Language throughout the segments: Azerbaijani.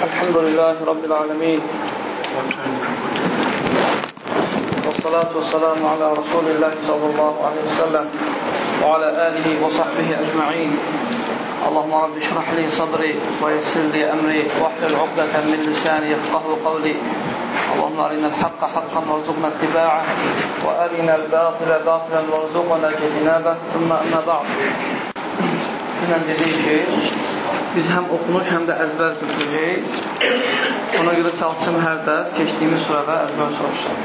الحمد لله رب العالمين والصلاة والسلام على رسول الله صلى الله عليه وسلم وعلى آله وصحبه أجمعين اللهم رب اشرح لي صدري ويسر لي أمري واحلل عقدة من لساني يفقه قولي اللهم أرنا الحق حقا وارزقنا اتباعه وأرنا الباطل باطلا وارزقنا اجتنابه ثم أما بعد Dünən dedik ki, biz həm oxunuş, həm də əzbər götürəcəyik. Ona görə çalışsın hər dərs keçdiyimiz surada əzbər soruşsun.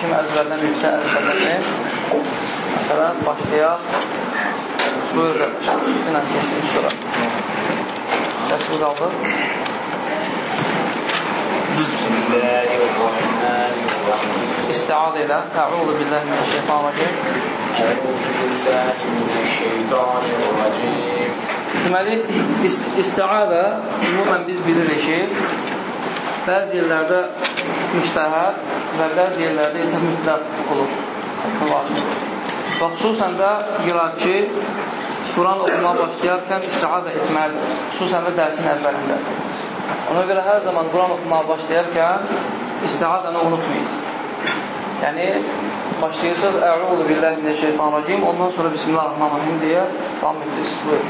Kim əzbərləməyibsə əzbərləsin. Məsələn, başlayaq. Buyur dünən keçdiyimiz sura. Səs bu qaldı. Bismillahirrahmanirrahim. İstiad elə. Əuzu billahi mineşşeytanirracim. Əuzu billahi mineşşeytanirracim. Deməli, ist istiadə ümumən biz bilirik ki, bəzi yerlərdə müstəhəb və bəzi yerlərdə isə mütləq olur. Və xüsusən də qiraatçı Quran oxumağa başlayarkən istiadə etməlidir. Xüsusən də dərsin əvvəlində. Ona görə hər zaman Quran oxumağa başlayarkən istiadəni unutmayın. Yəni, başlayırsınız, Əuzu billahi mineşşeytanirracim, ondan sonra Bismillahirrahmanirrahim deyə davam edirsiniz. Buyurun.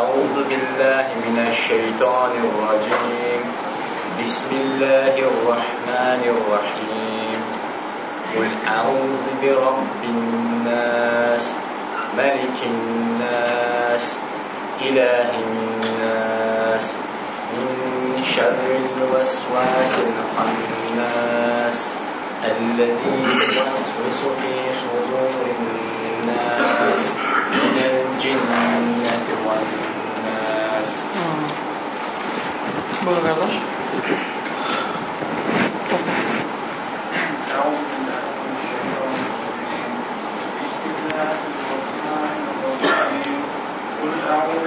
Əuzu billahi mineşşeytanirracim. Bismillahirrahmanirrahim. Qul əuzu bi rabbin nas, məlikin nas, ilahin nas, من شر الوسواس الخناس الذي يوسوس في صدور الناس من الجنة والناس. بغرش أعوذ بالله من الشيطان الرجيم. بسم الله الرحمن الرحيم. قل أعوذ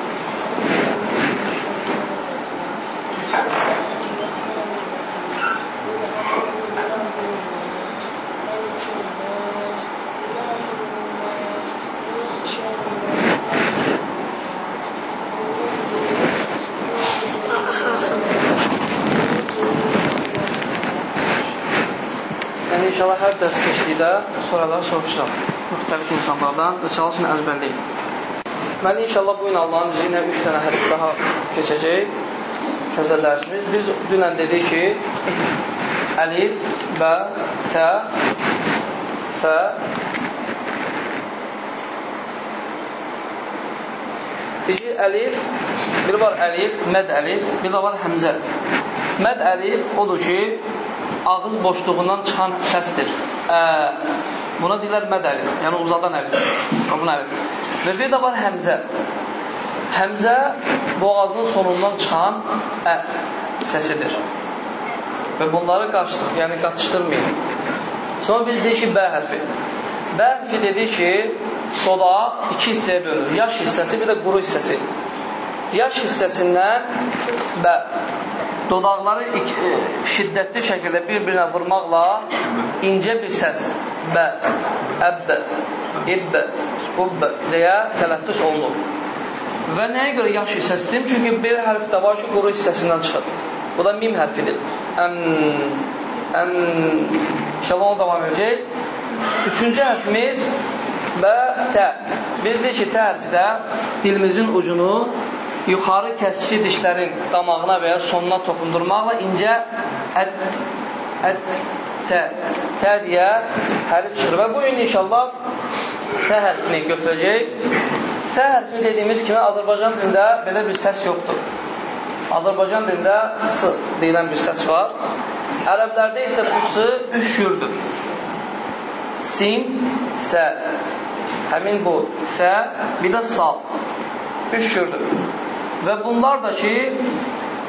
dərs keçdikdə sorular soruşacaq müxtəlif insanlardan və çalışın əzbərləyin. Mən inşallah bu gün Allahın izi ilə 3 dənə hədis daha keçəcək təzə dərsimiz. Biz dünən dedik ki, əlif, bə, tə, fə, Deyir əlif, bir var əlif, məd əlif, bir də var həmzə. Məd əlif odur ki, ağız boşluğundan çıxan səsdir. Ə, buna deyirlər məd əlif, yəni uzadan əlif, qobun əlif. Və bir də var həmzə. Həmzə boğazın sonundan çıxan ə səsidir. Və bunları qaçdır, yəni qatışdırmayın. Sonra biz deyik ki, bə hərfi. Bə hərfi dedik ki, dodaq iki hissəyə bölünür. Yaş hissəsi, bir də quru hissəsi. Yaş hissəsindən bə dodaqları iki, e, şiddətli şəkildə bir-birinə vurmaqla incə bir səs bə, əbbə, ibbə, ubbə deyə tələffüz olunur. Və nəyə görə yaş hissəsidir? Çünki bir hərf də var ki, quru hissəsindən çıxır. Bu da mim hərfidir. Əm, əm, inşallah onu davam edəcək. Üçüncü hərfimiz və tə. Biz deyik ki, tə hərfi də dilimizin ucunu yuxarı kəsici dişlərin damağına və ya sonuna toxundurmaqla incə ət, ət, tə, tə deyə hərf çıxır. Və bu gün inşallah tə hərfini götürəcək. Tə hərfi dediyimiz kimi Azərbaycan dilində belə bir səs yoxdur. Azərbaycan dilində s deyilən bir səs var. Ərəblərdə isə bu s üç cürdür. Sin, sə. Həmin bu fə, bir də sal. Üç cürdür. Və bunlar da ki,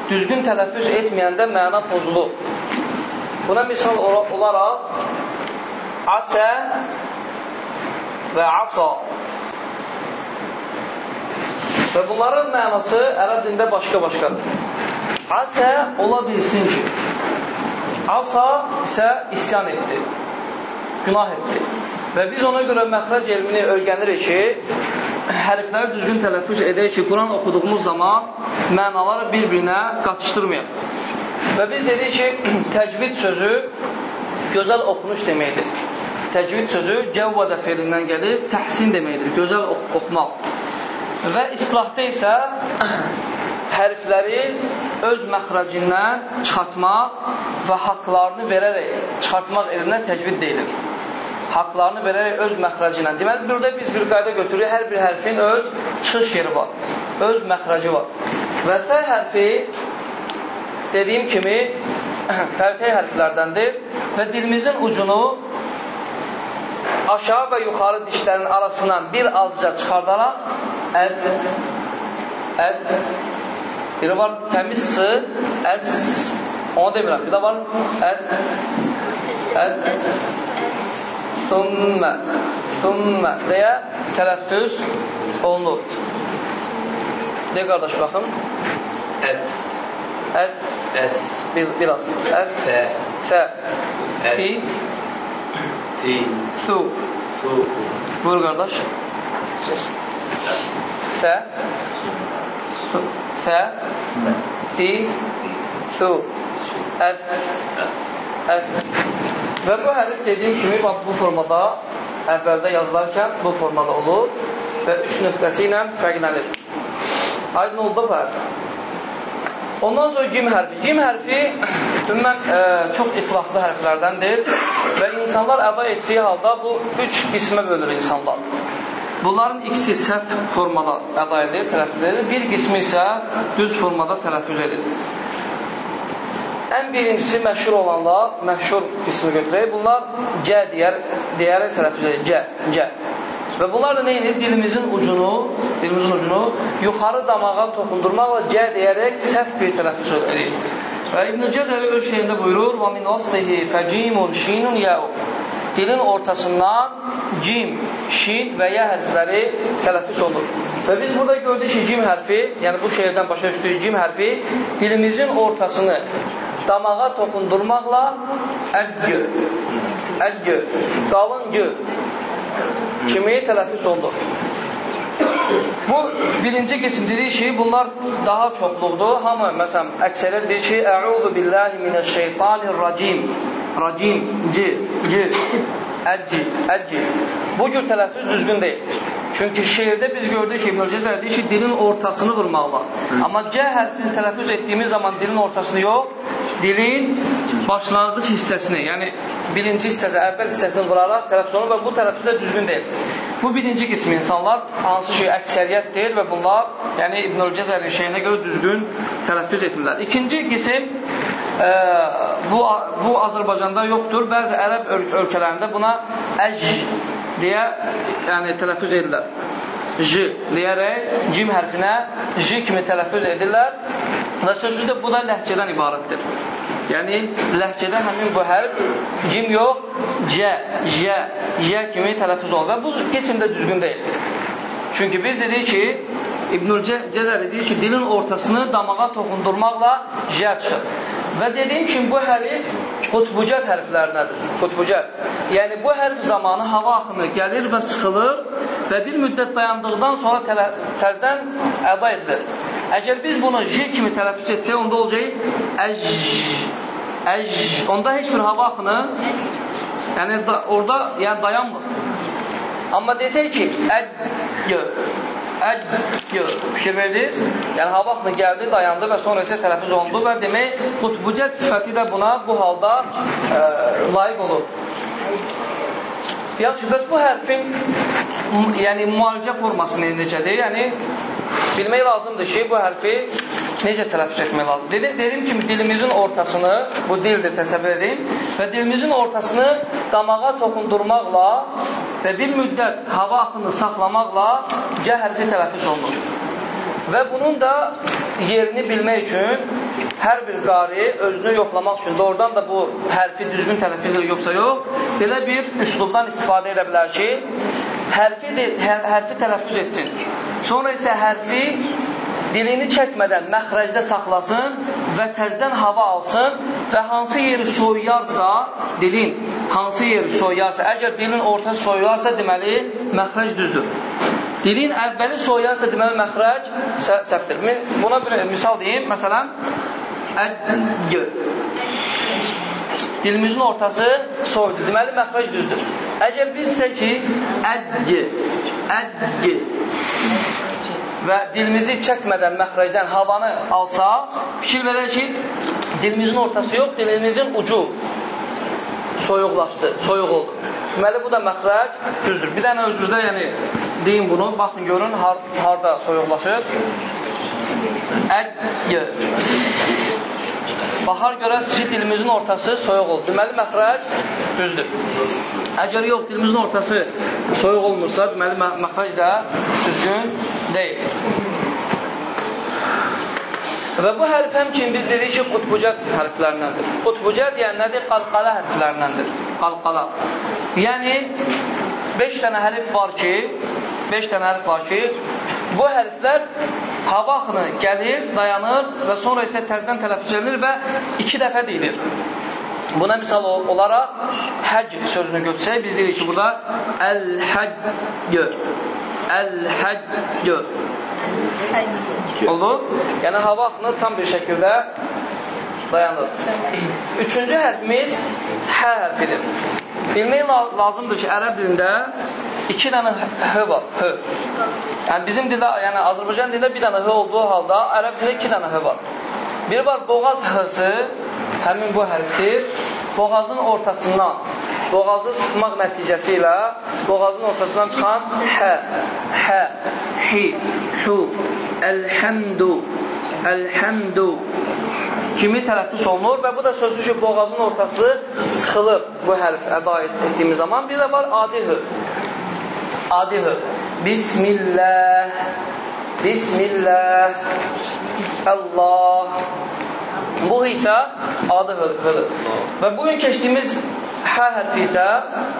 düzgün tələffüz etməyəndə məna pozulur. Buna misal olaraq Asə və asa. Və bunların mənası ərəb dində başqa-başqadır. Asə ola bilsin ki, asa isə isyan etdi, günah etdi. Və biz ona görə məxrəc elmini öyrənirik ki, hərfləri düzgün tələffüz edək ki, Quran oxuduğumuz zaman mənaları bir-birinə qatışdırmayaq. Və biz dedik ki, təcvid sözü gözəl oxunuş deməkdir. Təcvid sözü cəvvədə felindən gəlib, təhsin deməkdir, gözəl ox oxumaq. Və islahda isə hərfləri öz məxrəcindən çıxartmaq və haqlarını verərək çıxartmaq elindən təcvid deyilir haqlarını verərək öz məxrəci ilə. Deməli, burada biz bir qayda götürürük, hər bir hərfin öz çıxış yeri var, öz məxrəci var. Və fə hərfi, dediyim kimi, fərqi hərflərdəndir və dilimizin ucunu aşağı və yuxarı dişlərin arasından bir azca çıxardaraq əd, əd, biri var təmiz sı, əz, onu demirəm, bir də var əd, əd, Thumma, thumma deyə tələffüz olunur. Deyə qardaş, baxın. Əs. Əs. Əs. Bir, biraz. Əs. Fə. Fə. Fi. Si. Su. Su. Buyur qardaş. Fə. Su. Fə. Fi. Su. Əs. Əs. Və bu hərif dediyim kimi bu formada əvvəldə yazılarkən bu formada olur və üç nöqtəsi ilə fərqlənir. Aydın oldu bu hərf. Ondan sonra gim hərfi. Gim hərfi ümumən e, çox ixlaslı hərflərdəndir və insanlar əda etdiyi halda bu üç qismə bölür insanlar. Bunların ikisi səhv formada əda edir, tələffüz edir. Bir qismi isə düz formada tələffüz edir. Ən birincisi məşhur olanlar, məşhur qismi götürək. Bunlar cə deyər, deyərək tələffüz edir. Cə, cə. Və bunlar da edir? Dilimizin ucunu, dilimizin ucunu yuxarı damağa toxundurmaqla cə deyərək səhv bir tələffüz edir. Və İbn-i Cəzəli öz şeyində buyurur: "Və min aslihi facimun şinun ya'u." Dilin ortasından cim, şin və ya hərfləri tələffüz olunur. Və biz burada gördük ki, cim hərfi, yəni bu şeirdən başa düşdük, cim hərfi dilimizin ortasını damağa toxundurmaqla əggö, əggö, qalın gö kimi tələffüz olunur. Bu birinci qism dedik ki, bunlar daha çoxluqdur. Hamı, məsələn, əksəriyyət deyir ki, Əuzu billahi minəşşeytanirracim. Racim, c, c, əcci, əcci. Bu cür tələffüz düzgün deyil. Çünki şeirdə biz gördük ki, İbn-i Cəzər deyir ki, dilin ortasını vurmaqla. Amma C hərfini tələffüz etdiyimiz zaman dilin ortasını yox, dilin başlanğıc hissəsini, yəni birinci hissəsi, əvvəl hissəsini vuraraq tələffüz olunur və bu tələffüz də düzgün deyil. Bu birinci qism insanlar, hansı ki, əksəriyyət deyil və bunlar, yəni İbn-i Cəzərin şeyinə görə düzgün tələffüz etmirlər. İkinci qism, e, bu, bu Azərbaycanda yoxdur. Bəzi ərəb ölkələrində buna əc deyə yəni, tələffüz edirlər. J deyərək cim hərfinə J kimi tələffüz edirlər və sözsüz də bu da ləhcədən ibarətdir. Yəni, ləhcədə həmin bu hərf cim yox, C, J, J kimi tələffüz olur və bu qism də düzgün deyil. Çünki biz dedik ki, İbnül Cəzəri deyir ki, dilin ortasını damağa toxundurmaqla J çıxır. Və dediyim kimi, bu hərif qutbucət hərflərindədir. Qutbucət. Yəni, bu hərf zamanı hava axını gəlir və sıxılır və bir müddət dayandıqdan sonra təzdən əda edilir. Əgər biz bunu j kimi tələffüz etsək, onda olacaq əj, əj, onda heç bir hava axını yəni da, orada yəni dayanmır. Amma desək ki, əg, əc fikir verdiniz? Yəni, hava vaxtında gəldi, dayandı və sonra isə tələffüz olundu və demək, qutbucət sifəti də buna bu halda ə, e, layiq olur. Yaxşı, bəs bu hərfin yəni, müalicə forması necədir? Yəni, bilmək lazımdır ki, bu hərfi necə tələffüz etmək lazımdır? Dedi, dediyim kimi, dilimizin ortasını, bu dildir, təsəvvür edin, və dilimizin ortasını damağa toxundurmaqla və bir müddət hava axını saxlamaqla G hərfi tələffüz olunur. Və bunun da yerini bilmək üçün hər bir qari özünü yoxlamaq üçün doğrudan da bu hərfi düzgün tələffüz edir yoxsa yox, belə bir üslubdan istifadə edə bilər ki, hərfi, de, hər, hərfi tələffüz etsin. Sonra isə hərfi dilini çəkmədən məxrəcdə saxlasın və təzdən hava alsın və hansı yeri soyuyarsa, dilin hansı yeri soyuyarsa, əgər dilin ortası soyuyarsa, deməli, məxrəc düzdür. Dilin əvvəli soyuyarsa, deməli, məxrəc səhvdir. Buna bir misal deyim, məsələn, Dilimizin ortası soyudur. Deməli, məxrəc düzdür. Əgər biz desək ki, ədg, ədg və dilimizi çəkmədən məxrəcdən havanı alsa, fikir verək ki, dilimizin ortası yox, dilimizin ucu soyuqlaşdı, soyuq oldu. Deməli, bu da məxrəc düzdür. Bir dənə özünüzdə, yəni, deyin bunu, baxın, görün, har harada soyuqlaşır. Baxar görəsiz ki, dilimizin ortası soyuq oldu. Deməli, məxrəc düzdür. Əgər yox, dilimizin ortası soyuq olmursa, deməli, məxrəc də düzgün deyil. Və bu hərf həmçin biz dedik ki, qutbucət hərflərindəndir. Qutbucət yəni nədir? Qalqala hərflərindəndir. Qalqala. Yəni, 5 dənə hərf var ki, 5 dənə hərf var ki, bu hərflər hava axını gəlir, dayanır və sonra isə təzdən tələffüz edilir və iki dəfə deyilir. Buna misal olaraq həc sözünü götürsək, biz deyirik ki, burada əl-həccü, əl-həccü olur. Yəni, hava axını tam bir şəkildə dayanır. Üçüncü hərfimiz hə hərfidir. Bilmək lazımdır ki, ərəb dilində iki dənə h var, h. Yəni bizim dildə, yəni Azərbaycan dilində bir dənə h olduğu halda ərəb dilində iki dənə h var. Biri var boğaz h-sı, həmin bu hərfdir. Boğazın ortasından, boğazı sıxmaq nəticəsi ilə boğazın ortasından çıxan hə, hə, hi, hu, əlhəmdu, əlhəmdu kimi tələffüz olunur və bu da sözü ki, boğazın ortası sıxılır bu hərf əda etdiyimiz zaman. Bir də var adi h. Adi h. Bismillah, Bismillah, Allah. Bu isə adi h-dır. Və bugün keçdiyimiz hə hərfi isə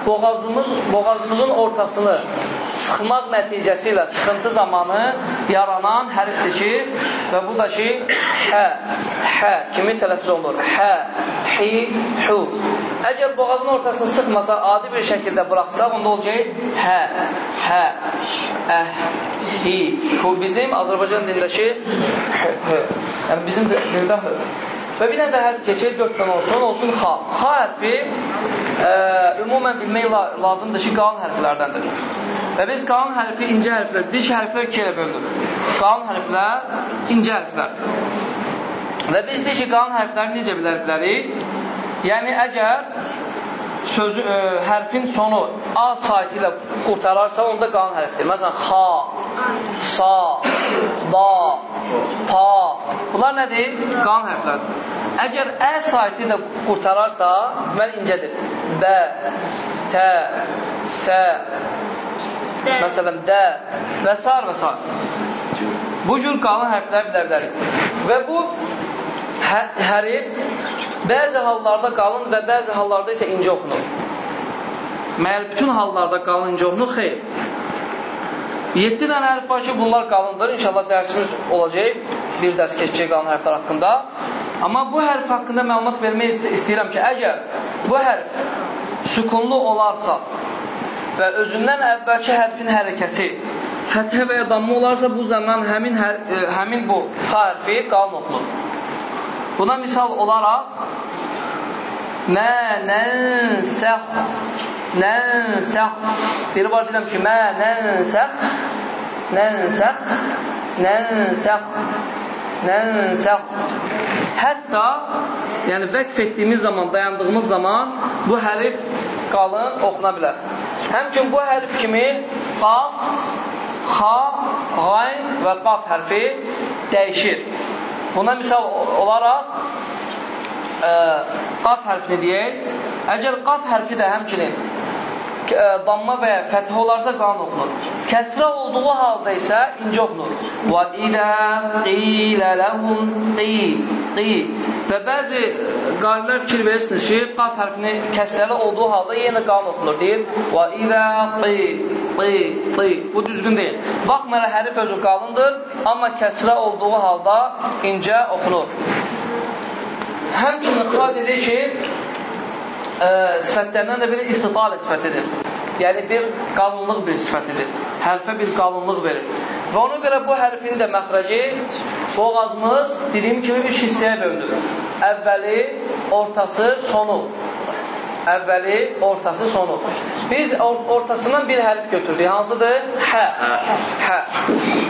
boğazımız, boğazımızın ortasını sıxmaq nəticəsi ilə sıxıntı zamanı yaranan hərfdir ki, və bu da ki, hə, hə kimi tələffüz olunur. Hə, hi, hu. Əgər boğazın ortasını sıxmasa, adi bir şəkildə buraxsaq, onda olacaq hə, hə, əh, hi, hu. Bizim Azərbaycan dilindəki h, h. Yəni bizim dildə h. Və bir dənə də hərf keçir, dörd dənə olsun, olsun xa. Xa hərfi ə, ümumən bilmək lazımdır ki, qalın hərflərdəndir. Və biz qalın hərfi incə hərflər, dik hərflər iki ilə bölünür. Qalın hərflər, incə hərflər. Və biz deyik ki, qalın hərfləri necə bilə bilərik? Yəni, əgər sözü, ə, hərfin sonu A saiti ilə qurtararsa, onda qalın hərfdir. Məsələn, xa, sa, da, ta. Bunlar nədir? Qalın hərflərdir. Əgər ə saiti ilə qurtararsa, deməli incədir. Bə, tə, tə, məsələn, də və s. və s. Bu cür qalın hərflər bilə bilərik. Və bu hə hərif bəzi hallarda qalın və bəzi hallarda isə incə oxunur. Məyər bütün hallarda qalın incə oxunur? Xeyr. 7 dənə hərf var ki, bunlar qalındır. İnşallah dərsimiz olacaq. Bir dərs keçəcək qalın hərflər haqqında. Amma bu hərf haqqında məlumat vermək istəyirəm ki, əgər bu hərf sükunlu olarsa, və özündən əvvəlki hərfin hərəkəsi fəthə və ya damma olarsa, bu zaman həmin, hər, ə, e, həmin bu xa hərfi qalın oxunur. Buna misal olaraq mə nənsəx nənsəx biri var deyiləm ki, mə nənsəx nənsəx nənsəx nənsəx hətta yəni vəqf etdiyimiz zaman, dayandığımız zaman bu hərif qalın oxuna bilər. Həmçin bu hərf kimi qaf, xa, qayn və qaf hərfi dəyişir. Buna misal olaraq ə, qaf hərfini deyək. Əgər qaf hərfi də həmçinin ə, damma və ya fəthə olarsa qalın oxunur. Kəsrə olduğu halda isə incə oxunur. Və ilə qilə ləhum qi, qi. Və bəzi qalilər fikir verirsiniz ki, qaf hərfini kəsrəli olduğu halda yenə qalın oxunur. Deyir, və ilə qi, qi, qi. Bu düzgün deyil. Baxmayaraq hərif özü qalındır, amma kəsrə olduğu halda incə oxunur. Həmçinin Xad edir ki, ə, sifətlərindən də biri istitalə sifətidir. Yəni, bir qalınlıq bir sifətidir. Hərfə bir qalınlıq verir. Və ona görə bu hərfin də məxrəci boğazımız, dediyim kimi, üç hissəyə bölünür. Əvvəli, ortası, sonu. Əvvəli, ortası, sonu. Biz ortasından bir hərf götürdük. Hansıdır? Hə. Hə.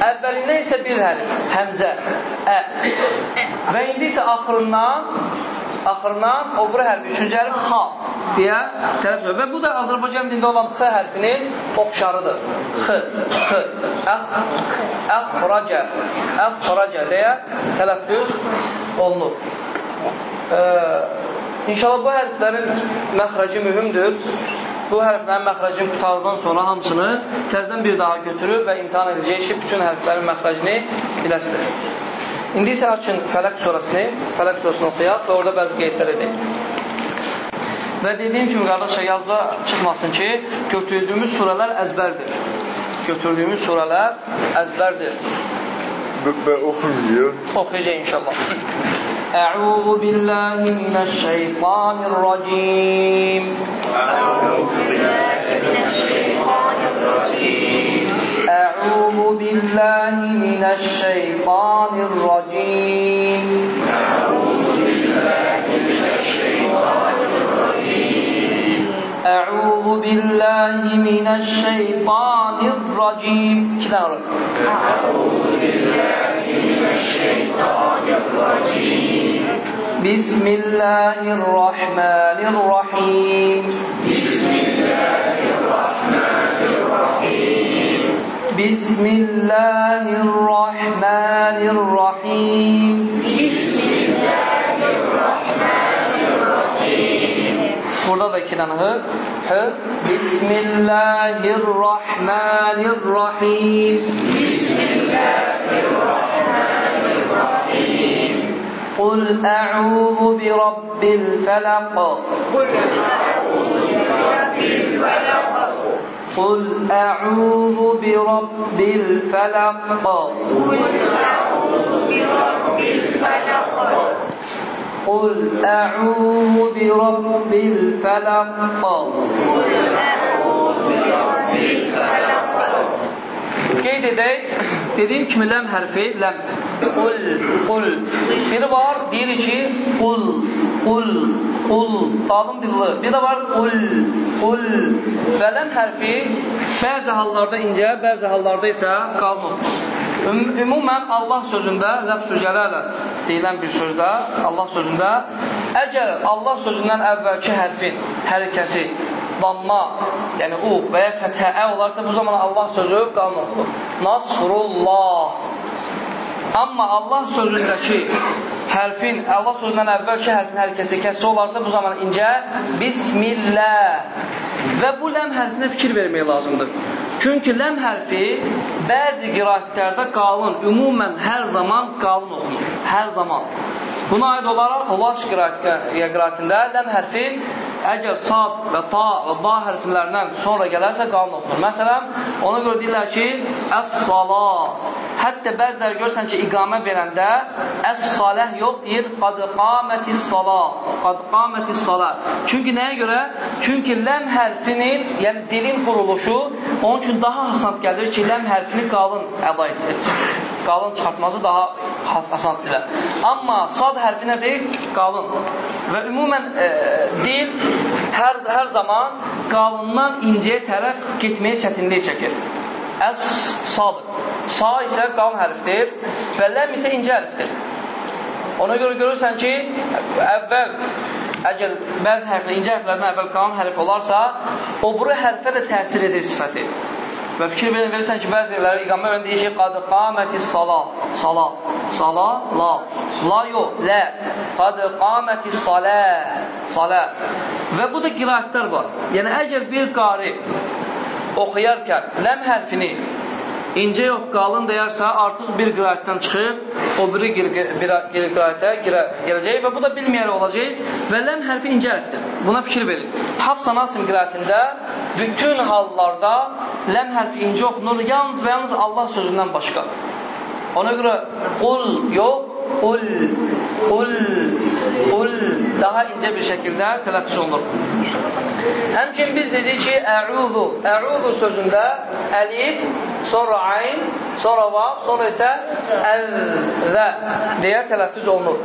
Əvvəlindən isə bir hərf. Həmzə. Ə. Və indi isə axırından axırından o bura hərfi, üçüncü hərf xa deyə tələf edir. Və bu da Azərbaycan dində olan x hərfinin oxşarıdır. X, x, əx, əxracə, əxracə deyə tələffüz olunur. Ee, İnşallah bu hərflərin məxrəci mühümdür. Bu hərflərin məxrəcini qutardan sonra hamısını təzdən bir daha götürüb və imtihan edəcək ki, bütün hərflərin məxrəcini biləsiniz. İndi isə açın Fələq surasını, Fələq surasını oxuyaq və orada bəzi qeydlər edək. Və dediyim kimi, qardaşlar, yazda çıxmasın ki, götürdüyümüz surələr əzbərdir. Götürdüyümüz surələr əzbərdir. Və oxuyuyor. Oxuyacaq inşallah. أعوذ بالله من الشيطان الرجيم. أعوذ بالله من الشيطان الرجيم. أعوذ بالله من الشيطان الرجيم. أعوذ بالله من الشيطان الرجيم أعوذ بالله بسم الله الرحمن الرحيم بسم الله الرحمن الرحيم بسم الله الرحمن الرحيم بسم الله الرحمن الرحيم Burada da iki tane hı. Hı. Bismillahirrahmanirrahim. Bismillahirrahmanirrahim. Bi rabbil felaq. Kul a'udhu bi rabbil felaq. قل أعوذ برب الفلق قل أعوذ برب الفلق قل أعوذ برب الفلق قل أعوذ برب الفلق Qeyd edək, dediyim kimi ləm hərfi, ləm, qul, qul. Biri var, deyir ki, qul, qul, qul, dalın dilli. Bir də var, qul, qul. Və ləm hərfi bəzi hallarda incə, bəzi hallarda isə qalın. Ümumən Allah sözündə, ləfsü cələlə deyilən bir sözdə, Allah sözündə, əgər Allah sözündən əvvəlki hərfin hərəkəsi damma, yəni u və ya fətəə olarsa, bu zaman Allah sözü qanundur. Nasrullah. Amma Allah sözündəki hərfin, Allah sözündən əvvəlki hərfin hərəkəsi kəssi olarsa, bu zaman incə Bismillah. Və bu ləm hərfinə fikir vermək lazımdır. Çünki ləm hərfi bəzi qiraətlərdə qalın, ümumən hər zaman qalın oxunur. Hər zaman. Buna aid olaraq Vaş qiraətində ləm hərfi əgər sad və ta və da hərflərindən sonra gələrsə qalın oxunur. Məsələn, ona görə deyirlər ki, əs-sala. Hətta bəziləri görsən ki, iqamə verəndə əs-saləh yox, deyir, qad qamətis-sala. Qad qamətis-sala. Çünki nəyə görə? Çünki ləm hərfinin, yəni dilin quruluşu onun üçün daha asan gəlir ki, ləm hərfini qalın əda etsin. Qalın çıxartması daha asan dilə. Amma sad hərfi nədir? Qalın. Və ümumən e, dil hər, hər zaman qalından incəyə tərəf getməyə çətinlik çəkir. Əs sadır. Sa isə qalın hərfdir və ləm isə incə hərfdir. Ona görə görürsən ki, əvvəl əgər bəzi hərflər, incə hərflərdən əvvəl qalın hərf olarsa, o buru hərfə də təsir edir sifəti. Və fikir verirsən ki, bəzi yerləri İqamə mən deyir ki, qad qamətis sala, sala, sala, la, la yox, lə, qad qamətis salə, salə. Və bu da qiraətlər var. Yəni, əgər bir qari oxuyarkən ləm hərfini incə yox, qalın deyərsə, artıq bir qiraətdən çıxıb, o biri qiraətə gələcək və bu da bilməyərək olacaq və ləm hərfi incə hərfdir. Buna fikir verin. Hafsa Nasim qiraətində bütün hallarda ləm hərfi incə oxunur, yalnız və yalnız Allah sözündən başqa. Ona görə qul yox, qul, qul, qul daha incə bir şəkildə tələffüz olunur. Həmçin biz dedik ki, ə'udu, ə'udu sözündə əlif, sonra ayn, sonra vav, sonra isə əl-və deyə tələffüz olunur.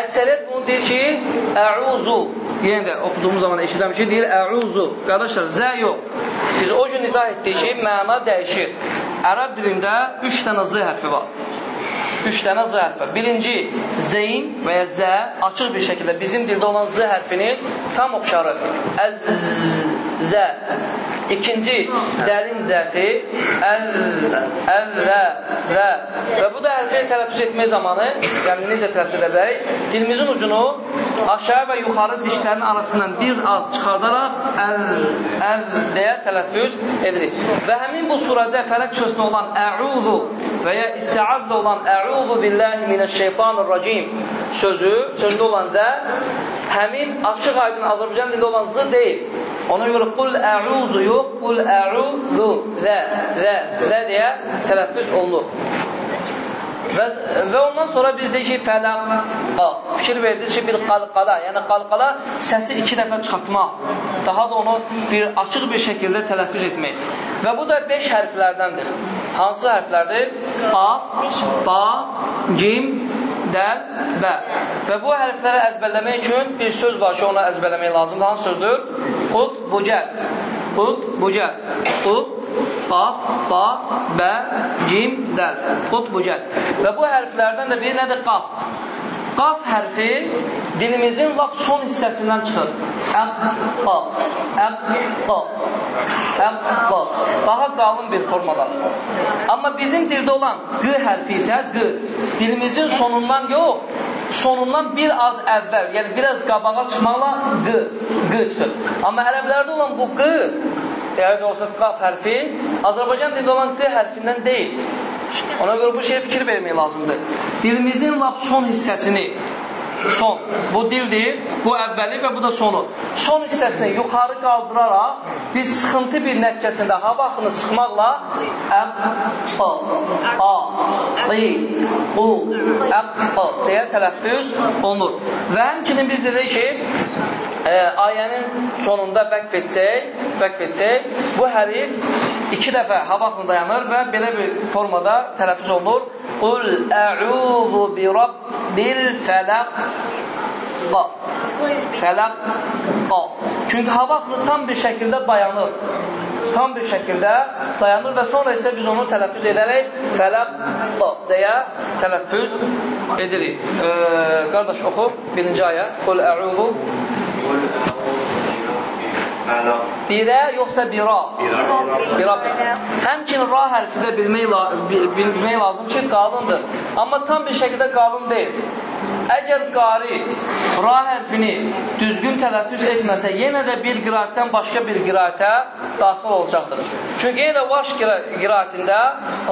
Əksəriyyət bunu deyir ki, ə'uzu, yenə də oxuduğumuz zaman eşidən ki, deyir ə'uzu. Qardaşlar, zə yox. Biz o gün izah etdik ki, məna dəyişir. Ərəb dilində üç dənə z hərfi var. Üç dənə z hərfi. Birinci, zeyn və ya zə açıq bir şəkildə bizim dildə olan z hərfinin tam oxşarı. Əz, zə. İkinci, dərin zəsi. Əl, əl, rə, rə. Və bu da hərfi tələffüz etmək zamanı, yəni necə tələffüz edək? Dilimizin ucunu aşağı və yuxarı dişlərin arasından bir az çıxardaraq əl, əl deyə tələffüz edirik. Və həmin bu surədə fələq sözünə olan ə'udu və ya istiazda olan ə'udu billahi minəşşeytanirracim sözü, sözdə olan da həmin açıq aydın Azərbaycan dilində olan zı deyil. Ona görə qul ə'uzu yox, qul ə'uzu və, və, və deyə tələffüz olunur. Və, və ondan sonra biz deyik ki, fələqa, fikir verdiniz ki, bir qalqala, yəni qalqala səsi iki dəfə çıxartmaq, daha da onu bir açıq bir şəkildə tələffüz etmək. Və bu da beş hərflərdəndir. Hansı hərflərdir? Qaf, ba, cim, dəl, bə. Və bu hərfləri əzbərləmək üçün bir söz var ki, onu əzbərləmək lazımdır. Hansı sözdür? Qut, bucəl. Qut, bucəl. Qut, qaf, ba, bə, cim, dəl. Qut, bucəl. Və bu hərflərdən də biri nədir? Qaf. Qaf hərfi dilimizin lap son hissəsindən çıxır. Əqqa, əqqa, əqqa. Daha qalın bir formadadır. Amma bizim dildə olan qı hərfi isə qı. Dilimizin sonundan yox, sonundan bir az əvvəl, yəni biraz qabağa çıxmaqla qı, qı çıxır. Amma ərəblərdə olan bu qı, yəni olsa qaf hərfi, Azərbaycan dilində olan qı hərfindən deyil. Ona görə bu şeyə fikir vermək lazımdır. Dilimizin lap son hissəsini son. Bu dildir, bu əvvəli və bu da sonu. Son hissəsini yuxarı qaldıraraq biz sıxıntı bir nəticəsində hava axını sıxmaqla əq, a, a, li, u, əq, a deyə tələffüz olunur. Və həmçinin biz dedik ki, e, ayənin sonunda vəqf etsək, vəqf etsək, bu hərif iki dəfə hava axını dayanır və belə bir formada tələffüz olunur. Qul ə'udhu bi rabbil fələq qa. Fələq qa. Çünki hava axını tam bir şəkildə dayanır. Tam bir şəkildə dayanır və sonra isə biz onu tələffüz edərək fələq qa deyə tələffüz edirik. Ee, qardaş oxu birinci ayə. Qul ə'udhu Birə yoxsa bira? Bira. Həmçinin ra hərfi də bilmək, la bilmək lazım ki, qalındır. Amma tam bir şəkildə qalın deyil. Əgər qari ra hərfini düzgün tələffüz etməsə, yenə də bir qiraətdən başqa bir qiraətə daxil olacaqdır. Çünki də vaş qiraətində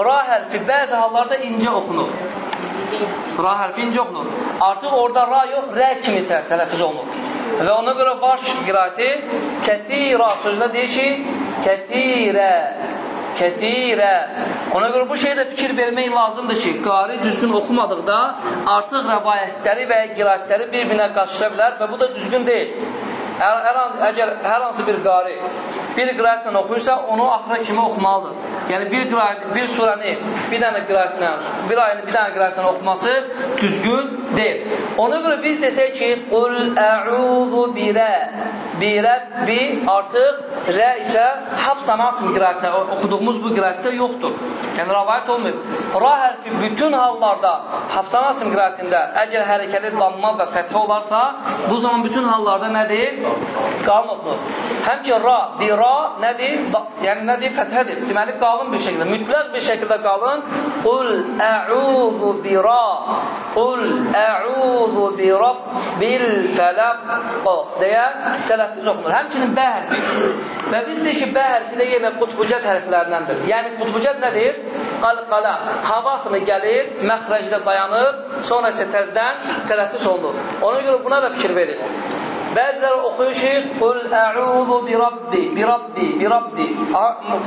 ra hərfi bəzi hallarda incə oxunur. Ra hərfi incə oxunur. Artıq orada ra yox, rə kimi tələffüz olunur. Və ona görə vaş qiraəti kəthira sözünə deyir ki, kəthirə, kəthirə. Ona görə bu şeydə fikir vermək lazımdır ki, qari düzgün oxumadıqda artıq rəvayətləri və qiraətləri bir-birinə qaçışa bilər və bu da düzgün deyil. Hər, hər, əgər hər hansı bir qari bir qiraətlə oxuyursa, onu axıra kimi oxumalıdır. Yəni bir qiraət, bir surəni bir dənə qiraətlə, bir ayını bir dənə qiraətlə oxuması düzgün deyil. Ona görə biz desək ki, qul ə'udhu birə, birəbbi artıq rə isə hafsa nasıl qirayətdə, oxuduğumuz bu qirayətdə yoxdur. Yəni, rəvayət olmayıb. Ra hərfi bütün hallarda hafsa nasıl qirayətində əgər hərəkəli damma və fəthə olarsa, bu zaman bütün hallarda nədir? Qalın oxunur. Həm ki, ra, bira nədir? Da, yəni nədir? Fəthədir. Deməli, qalın bir şəkildə, mütləq bir şəkildə qalın. Qul ə'udhu bira, qul ə'udhu bi rabbil fələq deyə tələffüz oxunur. Həmçinin bə hərfi. Və biz deyik ki, bə hərfi də yenə qutbucət hərflərindəndir. Yəni, qutbucət nədir? Qalqala, hava axını gəlir, məxrəcdə dayanır, sonra isə təzdən tələffüz olunur. Ona görə buna da fikir verin. Bəziləri oxuyur ki, Qul ə'udhu bi rabbi, bi rabbi, bi rabbi.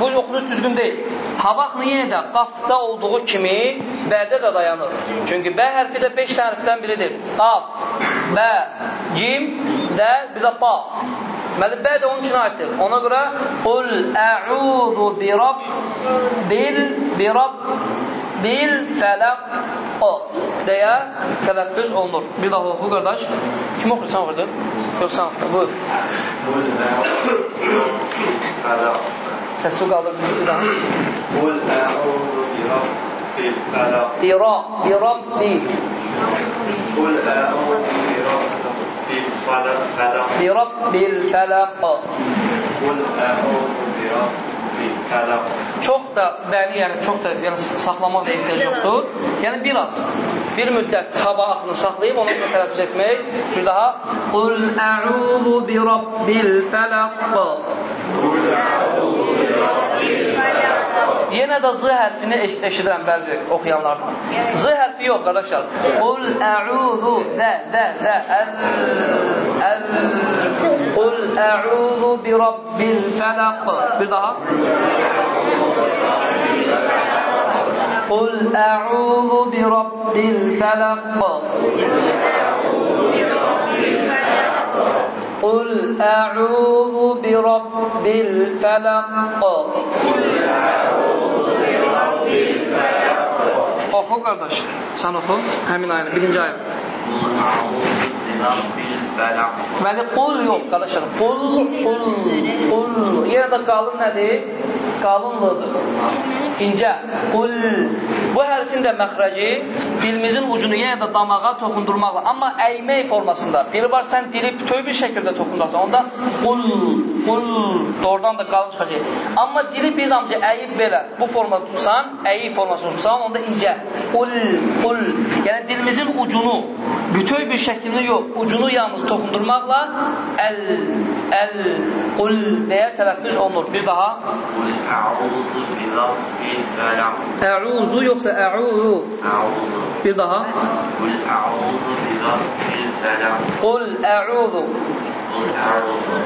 Bu oxunuş düzgün deyil. Hava axını yenə də qafda olduğu kimi bədə də dayanır. Çünki bə hərfi də 5 hərfdən biridir. Qaf, bə, cim, də, bir də ba. Deməli, bə də onun üçün aiddir. Ona görə Qul ə'udhu bi rabbil, bi rabbil fələq o deyə tələffüz olunur. Bir daha oxu, qardaş. Kim oxur? Sən oxudun? Yox, sən oxu. Buyur. Səsi qaldır. Bir daha. Qul ə'udhu bi rabbil fələq. Bi ra, bi rabbi. Qul ə'udhu bi rabbil fələq. Bi rabbil fələq. Qul ə'udhu bi rabbil fələq. Çox da bəni, yəni çox da yəni saxlamaqla ehtiyac yoxdur. Yəni biraz bir müddət hava axını saxlayıb ondan sonra tələffüz etmək. Bir daha Qul ə'udhu bi rabbil fələq. Yenə də z hərfini eş eşidirəm bəzi oxuyanlardan. Z hərfi yox, qardaşlar. Qul ə'udhu də, də, də, əl, əl. Qul ə'udhu bi rabbil fələq. Bir daha. قل أعوذ برب الفلق قل أعوذ برب الفلق Oxu qardaş, sən oxu, həmin ayını, birinci ayını. Deməli, qul yox, qardaşlar, qul, qul, qul, yenə də qalın nədir? Qalınlıdır. İncə, qul, bu hərfin də məxrəci dilimizin ucunu yenə də damağa toxundurmaqla, amma əymək formasında, biri var, sən dili bütöv bir şəkildə toxundursan, onda qul, qul, doğrudan da qalın çıxacaq. Amma dili bir damcı əyib belə, bu formada tutsan, əyi formasını tutsan, onda incə, qul, qul, yəni dilimizin ucunu, bütöv bir şəklini yox, ucunu yalnız toxundurmaqla əl, əl, qul deyə tələffüz olunur. Bir daha. Ə'udhu bi rabbil fələq. Ə'uzu yoxsa ə'uzu? Ə'udhu. Bir daha. Qul ə'udhu bi rabbil fələq. Qul ə'uzu. Qul ə'udhu.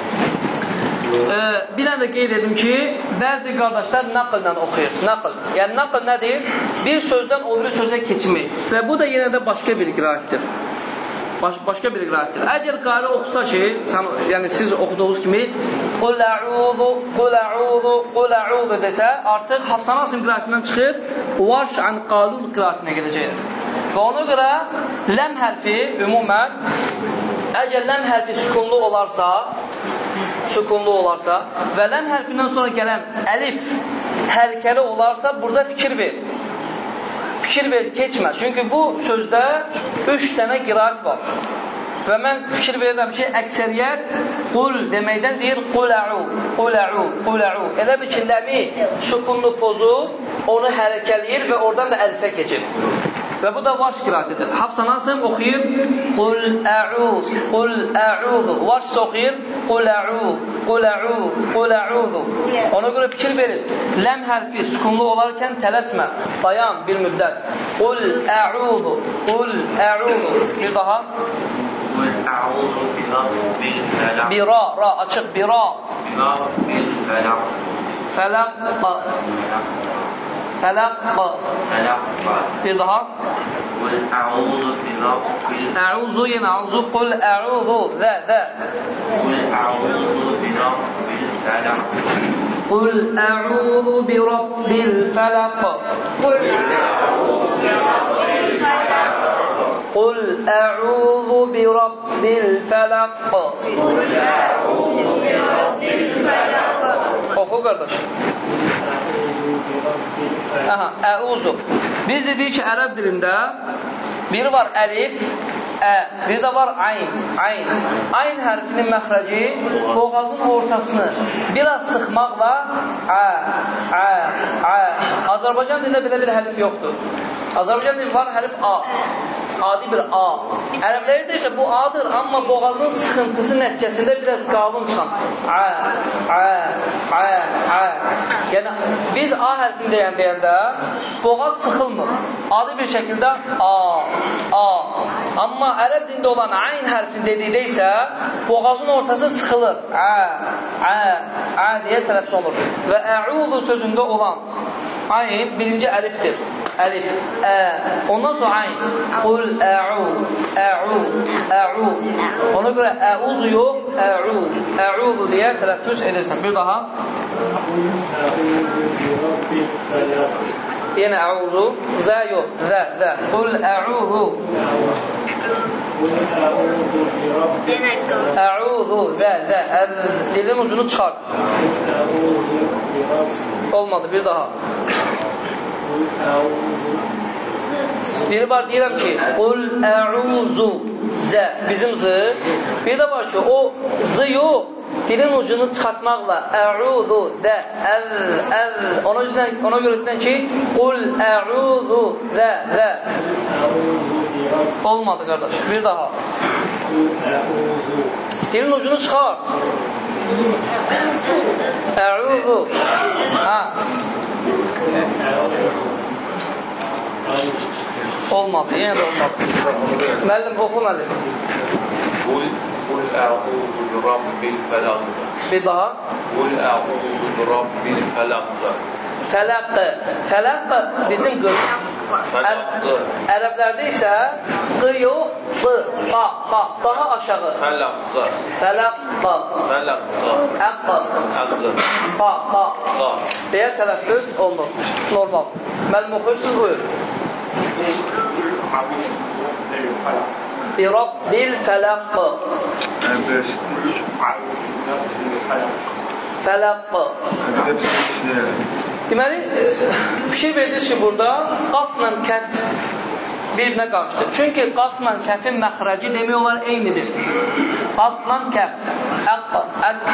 Ee, bir dənə də qeyd edim ki, bəzi qardaşlar naqllə oxuyur. Naql. Yəni naql nədir? Bir sözdən o biri sözə keçmək. Və bu da yenə də başqa bir qiraətdir. Baş, başqa bir qiraətdir. Əgər qari oxusa ki, sən, yəni siz oxuduğunuz kimi Qul ə'udhu, qul ə'udhu, qul ə'udhu desə, artıq Hafsan Asim qiraətindən çıxır, Vaş an qalun qiraətinə gedəcəkdir. Və ona görə ləm hərfi ümumən əgər ləm hərfi sükunlu olarsa, sükunlu olarsa və ləm hərfindən sonra gələn əlif hərəkəli olarsa, burada fikir ver. Fikir ver, keçmə. Çünki bu sözdə üç dənə qiraat var. Və mən fikir verirəm ki, əksəriyyət qul deməkdən deyir qulə'u, qulə'u, qulə'u. Elə bir ki, ləmi sükunlu pozu onu hərəkələyir və oradan da əlfə keçir. Və bu da vaş qiraətidir. Hafsa Nasım oxuyur Qul ə'ud, qul ə'ud. Vaş oxuyur Qul ə'ud, qul ə'ud, qul ə'ud. Ona görə fikir verin. Ləm hərfi sükunlu olarkən tələsmə. Dayan bir müddət. Qul ə'ud, qul ə'ud. Bir daha. Qul ə'udhu bi rabbil fələq. Bira, ra açıq bira. Bi rabbil fələq. Fələq, خلق. إظهار. قل أعوذ برب أعوذ قل أعوذ. ذا ذا. قل أعوذ برب الفلق. قل أعوذ برب الفلق. قل أعوذ برب الفلق. قل أعوذ برب الفلق. قل أعوذ برب الفلق. أخو قردش Aha, əuzu. Biz dedik ki, ərəb dilində biri var əlif, ə, bir də var ayn, ayn. Ayn hərfinin məxrəci boğazın ortasını biraz sıxmaqla ə, ə, ə. Azərbaycan dilində belə bir hərf yoxdur. Azərbaycan dilində var hərf A. Adi bir A. Ərəblərdə isə bu A-dır, amma boğazın sıxıntısı nəticəsində biraz qalın çıxan. Ə, ə, ə, ə. Yəni, biz A hərfini deyən deyəndə boğaz sıxılmır. Adi bir şəkildə A, A. Amma ərəb dində olan ayn hərfini dedikdə isə boğazın ortası sıxılır. Ə, ə, ə deyə tələffüz olur. Və əudu sözündə olan ayn birinci əlifdir. Əlif, ə. Ondan sonra ayn. Qul ə'u, ə'u, ə'u. Ona görə ə'uzu yox, ə'u, ə'udu deyə tələffüz edirsən. Bir daha. Yenə ə'uzu, zə yox, zə, zə. Qul ə'uhu. Ə'uzu, zə, zə. Dilin ucunu çıxar. Olmadı, bir daha. Biri var deyirəm ki, Qul ə'uzu zə, bizim zı. Bir də var ki, o zı yox, dilin ucunu çıxartmaqla ə'uzu də, əl, əl. Ona, yüzden, ona görə deyilən ki, Qul ə'uzu zə, zə. Olmadı qardaş, bir daha. Dilin ucunu çıxart. Ə'uzu. Ha. Olmadı, yenə də olmadı. Müəllim, oxu müəllim. قل قل أعوذ برب الفلق Bir daha. قل أعوذ برب الفلق Fələqqə. Fələqqə bizim qı. Ərəblərdə isə qı yox, qı, qa, qa, daha aşağı. Fələqqə. Fələqqə. Fələqqə. Əqqə. Əqqə. Qa, qa. Qa. Deyə tələffüz olunur. Normal. Məl-müxürsüz buyur. Bi Rabbil fələqqə. Fələqqə. Fələqqə. Deməli, fikir verdiniz ki, burada qafla kəf bir-birinə qarşıdır. Çünki qafla kəfin məxrəci demək olar eynidir. Qafla kəf, əq, əq,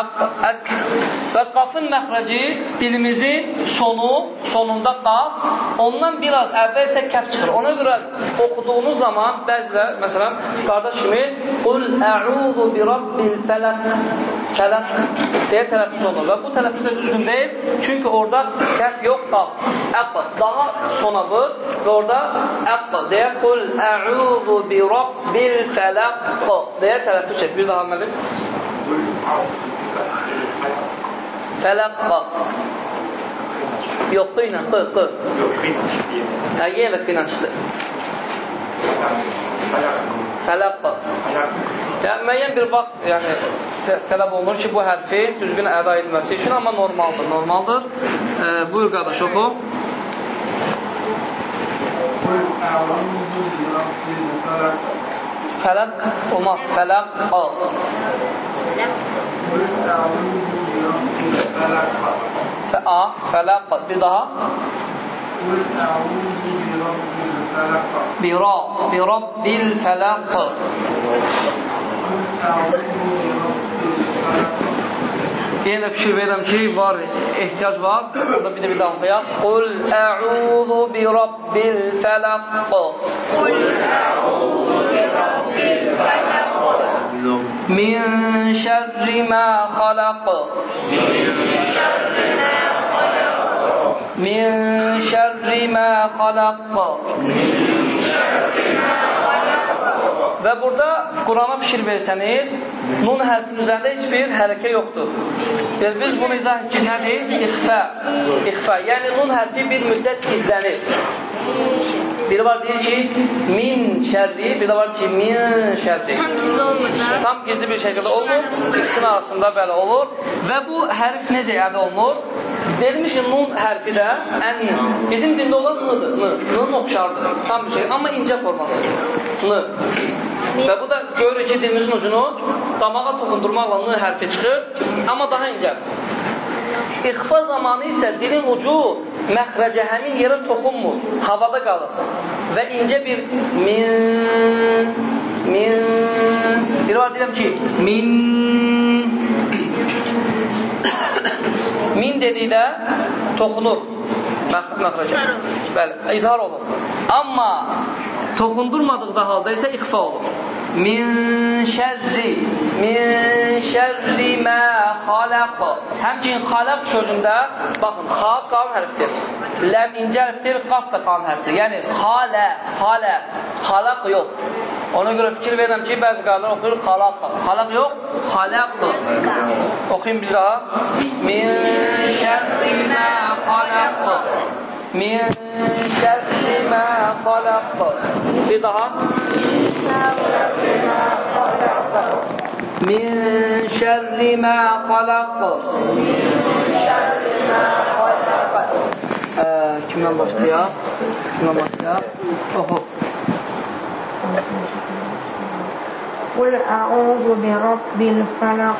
əq, əq və qafın məxrəci dilimizin sonu, sonunda qaf, ondan biraz əvvəl isə kəf çıxır. Ona görə oxuduğunuz zaman bəzilər, məsələn, qardaş kimi Qul ə'udu bi rabbil fələq fələq deyə tələffüz olunur və bu tələffüz də düzgün deyil, çünki orada kəf yox, qaf, əq, daha sona vur və orada əq deyə Qul ə'udu bi rabbil fələq deyə tələffüz et. Bir daha müəllim. Fələq Yox, qı ilə, qı, qı. Hə, yenə qı ilə çıxdı. Fələq Yəni, müəyyən bir vaxt yəni, tə tələb olunur ki, bu hərfin düzgün əda edilməsi üçün, amma normaldır, normaldır. E, buyur qardaş, oxu. Fələq olmaz, fələq al. Fə a, fələq, bir daha. Bir ra, bir rabbil fələq. Yenə də fikir verirəm ki, var, ehtiyac var. Burada bir də bir daha oxuyaq. Qul ə'udhu bi rabbil fələq. Qul ə'udhu bi rabbil fələq. Min şərri mə xaləq. Min şərri mə xaləq. من شر ما خلق. من شر ما خلق Və burada Qurana fikir versəniz, nun hərfinin üzərində heç bir hərəkə yoxdur. Və biz bunu izah etdik nədir? İxfə. İxfə. Yəni nun hərfi bir müddət gizlənir. Biri var deyir ki, min şərri, bir də var ki, min şərri. Tam sizdə olmur da. Tam gizli bir şəkildə olmur. İkisinin arasında belə olur. Və bu hərf necə əldə olunur? Ki, nun hərfi də ən bizim dində olan n-dır. N-ın oxşardır. Tam bir şey. Amma incə forması. N. Və bu da görürük ki, dilimizin ucunu damağa toxundurmaqla n hərfi çıxır, amma daha incə. İxfa zamanı isə dilin ucu məxrəcə həmin yerə toxunmur, havada qalır. Və incə bir min, min, bir var deyirəm ki, min, min dedikdə toxunur məxrəcə. Bəli, izhar olur. Amma toxundurmadıqda halda isə ixfa olur. Min şərri, min şərri mə xalaq. Həmçinin xalaq sözündə, baxın, xa qalın hərfdir. Ləm incə hərfdir, qaf da qalın hərfdir. Yəni, xalə, xalə, xalaq yox. Ona görə fikir verirəm ki, bəzi qarlar oxuyur xalaq. Xalaq yox, xalaqdır. Oxuyun bir daha. Min şərri mə xalaq. Min şərri mə xalaq. Bir daha. Min şərri mə xalaq. Ə, kimdən başlayaq? Kimdən başlayaq? Oxu. قل أعوذ برب الفلق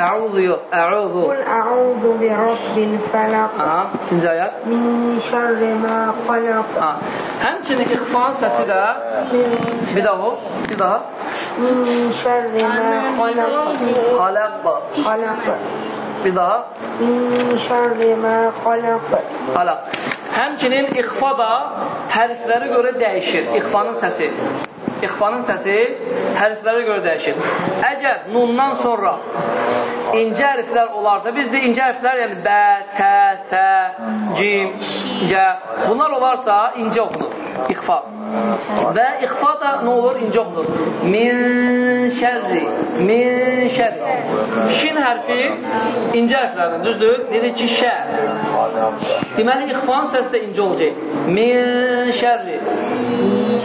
Əuzu yox, əuzu. قل أعوذ برب الفلق Aha, ikinci ayət. من شر ما خلق Ha. Həmçinin ixfanın səsi də bir daha o, bir daha. من شر ما خلق Xalaq. خلق Bir daha. من شر ما خلق Xalaq. Həmçinin ixfa da hərflərə görə dəyişir. İxfanın səsi. İxfanın səsi hərflərə görə dəyişir. Əgər nundan sonra incə hərflər olarsa, bizdə incə hərflər, yəni bə, tə, tə, cim, cə, bunlar olarsa incə oxunur, ixfa. Və ixfa da nə olur? İncə oxunur. Min şərri, min şərri. Şin hərfi incə hərflərdən, düzdür? Dedik ki, şə. Deməli, ixfanın səsi də incə olacaq. Min şərri.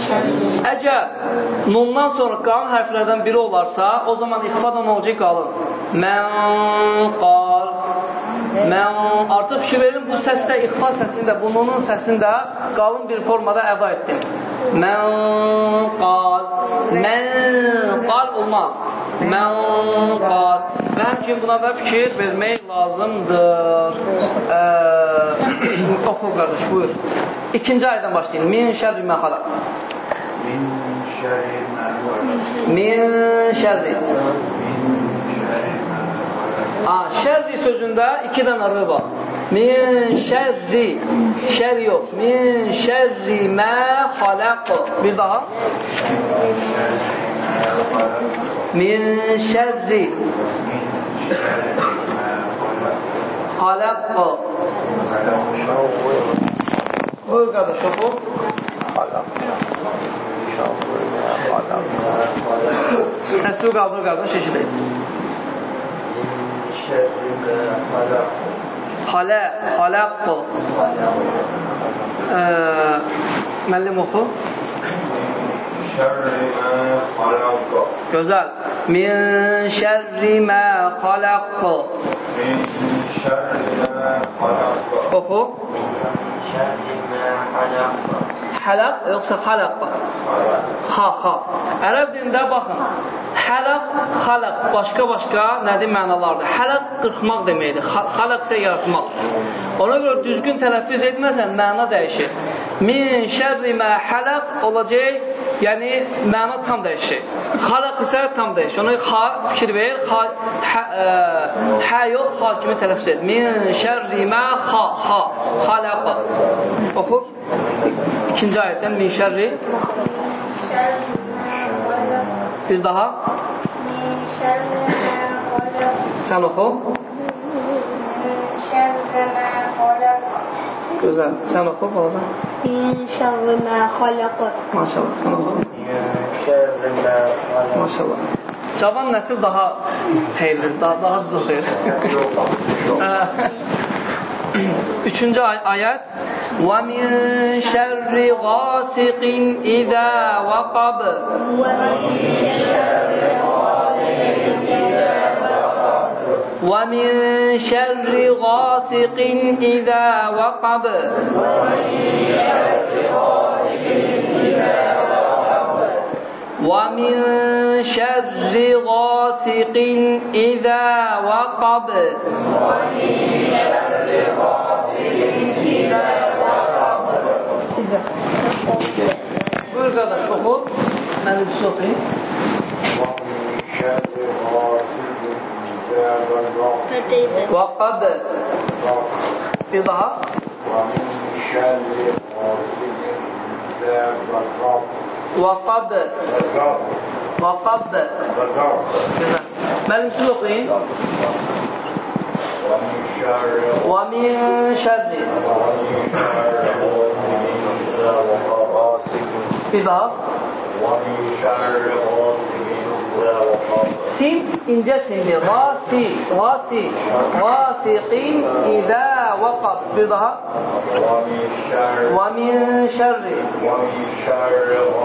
Əgər nundan sonra qalın hərflərdən biri olarsa, o zaman ixfa da nə olacaq qalın? Mən qal. Mən artıq fikir verin, bu səsdə, ixfa səsində, bu nunun səsində qalın bir formada əda etdim. Mən qal. Mən qal olmaz. Mən qal. Və həmçin buna da fikir vermək lazımdır. Ə, oxu qardaş, buyur. İkinci aydan başlayın. Min şərri mə Min şerri. A, şerri sözündə iki dənə r var. Min şerri. Şer yox. Min şerri mə xalaq. Bir daha. Min şerri. Xalaq. Buyur qardaş, oxu. Xalaq. Sən su qabını qabını şəkil et. Xalə, xaləqqu. Məllim oxu. Gözəl. Min şərri mə xaləqqu. Min şərri mə xaləqqu. Oxu. Həlaq yoxsa xalaq var. Ha, ha. Ərəb dilində baxın. Həlaq, xalaq başqa-başqa nədir mənalardır? Həlaq qırxmaq deməkdir. Xalaq isə yaratmaq. Ona görə düzgün tələffüz etməsən məna dəyişir. Min şərri mə həlaq olacaq, yəni məna tam dəyişir. Xalaq isə tam dəyişir. Ona xa fikir verir. Xa, hə, ə, hə yox, xa kimi tələffüz et. Min şərri mə xa, xa, xalaqa oxu. İkinci ayətdən min şərri Bir daha. Sən oxu Gözəl, sən oxu balaca Min şərri mə xalaqı Maşallah, sən oxu Maşallah. Cavan nəsil daha xeyirdir, daha, daha çox xeyir Üçüncü ay ayət وَمِنْ شَرِّ غَاسِقٍ إِذَا وَقَبْ. وَمِنْ شَرِّ غَاسِقٍ إِذَا وَقَبْ. وَمِنْ شَرِّ غَاسِقٍ إِذَا وَقَبْ. Burada da oku. Ben bir şey okuyayım. وقد بضع وقد وقد ما المسلوقين ومن شر بضاف سين انجسم إذا وقف. بضها ومن شر.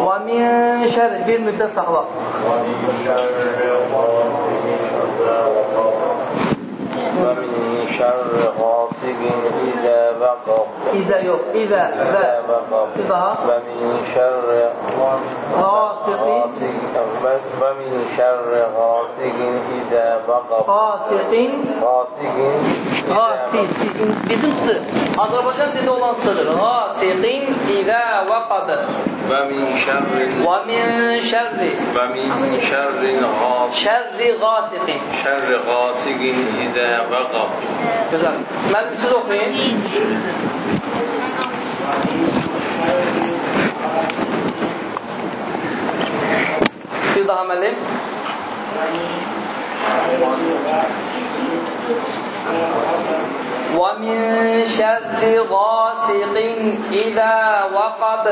ومن شر. بالمدة صحبة ومن شر. شر غاوی غاسق إذا وقب İze yok. İze إذا ve. وقب Bir daha. ومن شر غاسق غاسق ومن شر غاسق إذا وقب Gasiqin غاسق Gasi, bizim sı. Azerbaycan dili olan sıdır. Gasiqin izâ vakadı. ومن شر Ve min şerri. ومن شر غاسق Şerri gasiqin. شر غاسق إذا وقب Güzel. Müəllim siz oxuyun. Bir daha müəllim. وَمِنْ شَرِّ غَاسِقٍ إِذَا وَقَبَ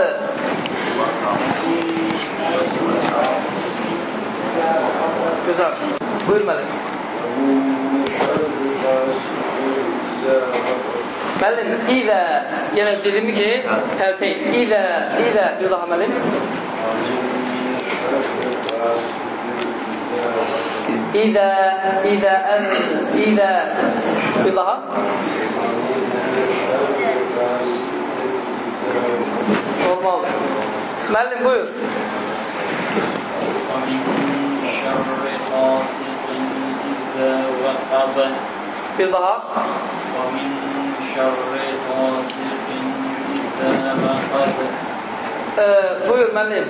Güzel. Buyur müəllim. ملن إذا يلد دلم كيد هاتين. إذا إذا يضع ملن إذا إذا أن إذا يضع ملن بير ومن شر قاسق إذا وقبه Bir daha. ومن شر غاسق إذا وقب Ee, buyur müəllim.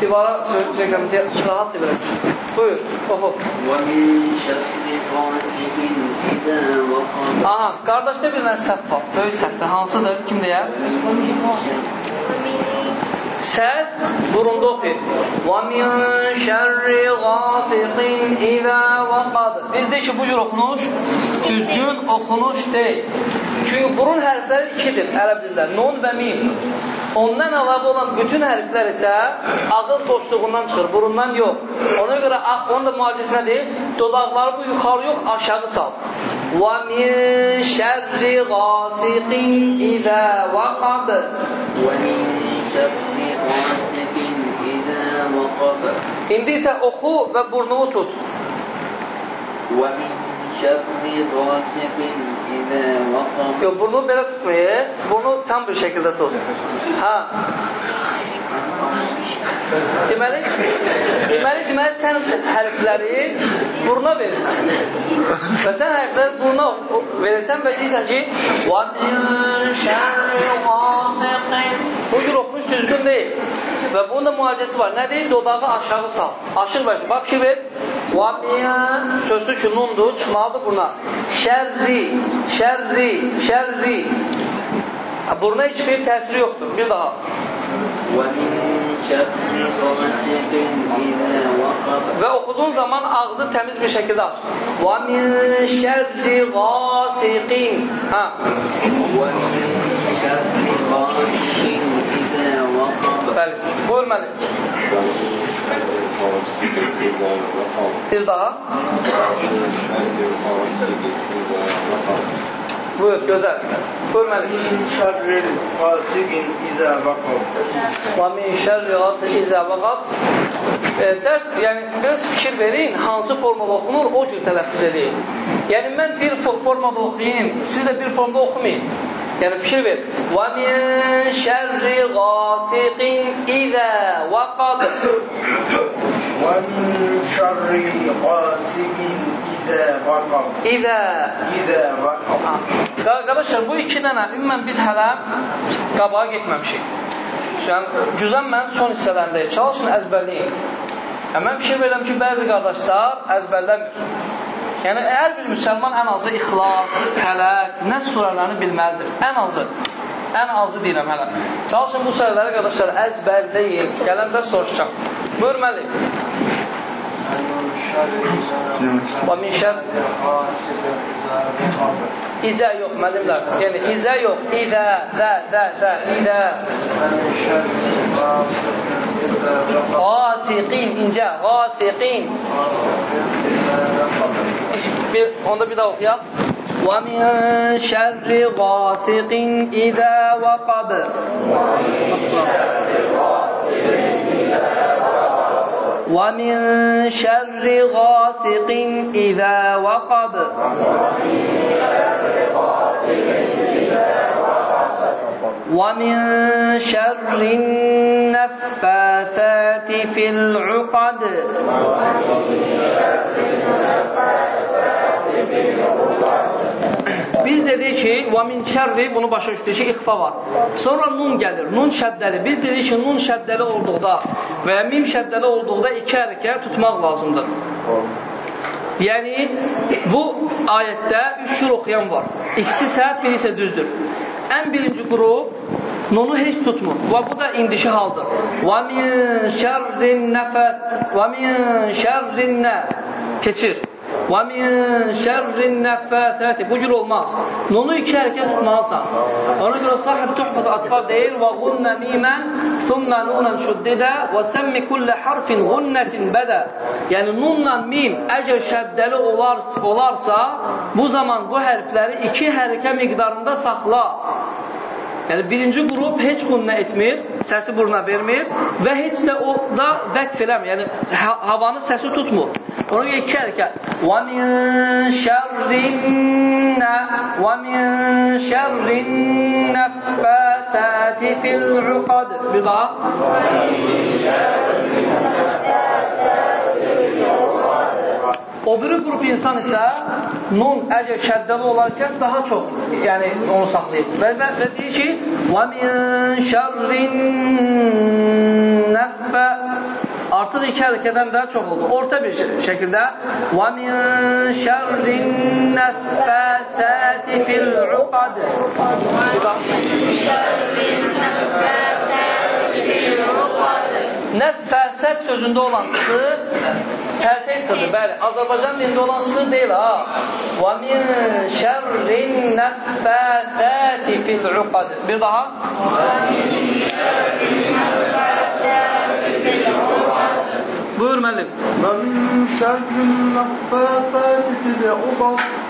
Divara söyleyeceğim diye rahat da biraz. Buyur, oku. ومن شر غاسق إذا وقب Aha, qardaşda bir dənə səhv var. Böyük səhvdir. Hansıdır? Kim deyər? səs burunda oxuyur. Və min şərri qasiqin izə vaqad. Biz deyik ki, bu cür oxunuş düzgün oxunuş deyil. Çünki burun hərfləri ikidir ərəb dilində. Nun və mim. Ondan əlavə olan bütün hərflər isə ağız boşluğundan çıxır, burundan yox. Ona görə onun da müalicəsi nədir? Dodaqları bu yuxarı yox, aşağı sal. Və min şərri qasiqin izə vaqad. Və min şərri İndi isə oxu və burnumu tut. Yo, burnu belə tutmayın. Burnu tam bir şəkildə tut. Ha. Deməli, deməli, deməli sən hərfləri buruna verirsən. Və sən hərfləri buruna verirsən və deyirsən ki, وَمِنْ شَرِّ غَاسِقٍ Bu cür oxunuş düzgün deyil. Və bunun da müalicəsi var. Nədir? Dodağı aşağı sal. Aşıq versin. Bax fikir ver. وَمِنْ Sözü ki, nundur, çıxmalıdır buna. Şərri, şərri, şərri. Buruna heç bir təsiri yoxdur. Bir daha. ومن Və oxuduğun zaman ağzı təmiz bir şəkildə aç. Və min şərri qasiqin. Hə. Və min şərri qasiqin izə vaqab. Bəli, buyur mənim. Bir daha. Buyur, gözəl. Buyurməli. Min şərril qasigin izə vaqab. Və min şərri qasigin izə vaqab. E, dərs, yəni, biraz fikir verin, hansı formada oxunur, o cür tələffüz edin. Yəni, mən bir formada oxuyayım, siz də bir formada oxumayın. Yəni, fikir ver. Və min şərri qasigin izə vaqab. Və min şərri qasigin İdə. İdə Qardaşlar, bu iki dənə ümumən biz hələ qabağa getməmişik. Yəni, cüzən mən son hissələrindəyik. Çalışın, əzbərləyin. Yəni, mən fikir verirəm ki, bəzi qardaşlar əzbərləmir. Yəni, hər bir müsəlman ən azı ixlas, fələk, nə surələrini bilməlidir. Ən azı. Ən azı deyirəm hələ. Çalışın bu surələri, qardaşlar, əzbərləyin. Gələndə soruşacaq. Buyurməli müəllim. Və min şər İzə yox, müəllimlər. Yəni izə yox, izə, də, də, də, izə. Qasiqin, incə, qasiqin. Bir, onda bir daha oxuyaq. Və min şərri qasiqin izə vəqab. ومن شر غاسق إذا وقب. ومن شر النفاثات في العقد. Biz dedik ki, və min şərri, bunu başa düşdük ki, ixfa var. Sonra nun gəlir, nun şəddəli. Biz dedik ki, nun şəddəli olduqda və ya mim şəddəli olduqda iki hərəkə tutmaq lazımdır. Yəni, bu ayətdə üç cür oxuyan var. İkisi səhət, biri isə düzdür. Ən birinci qrup nunu heç tutmur. Və bu da indişi haldır. Və min şərrin nəfət, və min şərrin nə keçir. Və min şərrin nəffəsəti. Bu cür olmaz. Nunu iki hərəkət tutmalısan. Ona görə sahib tuhfat atfal deyir və qunnə mimən thumma nunan şuddidə və səmmi kullə harfin qunnətin bədə. Yəni nunla mim əgər şəddəli olar, olarsa bu zaman bu hərfləri iki hərəkə miqdarında saxla. Yəni birinci qrup heç qunnə etmir, səsi buruna vermir və heç də o da vəqf eləmir. Yəni ha havanı səsi tutmur. Ona görə iki hərəkət. Və min şərrinnə və min şərrinnəffətəti fil uqad. Bir daha. O biri qrup insan isə nun əgər şəddəli olarkən daha çox yəni onu saxlayır. Və, və, və deyir ki, min şərrin nəffə artıq iki hərəkədən daha çox oldu. Orta bir şəkildə və min şərrin nəffəsəti fil Nə fəsəb sözündə olan sı fərqi sıdır. Bəli, Azərbaycan dilində olan sı deyil ha. Və min şərrin nəffəsəti fil uqad. Bir daha. Buyur müəllim. Və min şərrin nəffəsəti fil uqad.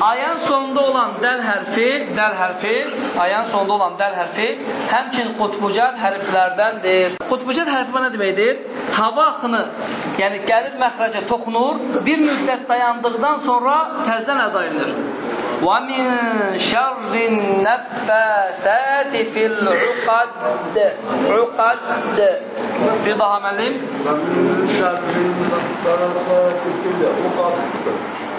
Ayın sonunda olan dəl hərfi, dəl hərfi, ayın sonunda olan dəl hərfi həmçin qutbucad hərflərdəndir. Qutbucad hərfi nə deməkdir? Hava axını, yəni gəlir məxrəcə toxunur, bir müddət dayandıqdan sonra təzdən əda edilir. Və min şərrin nəffəsəti fil uqad. Uqad. Bir daha müəllim. ومن شر النفاثات في العقد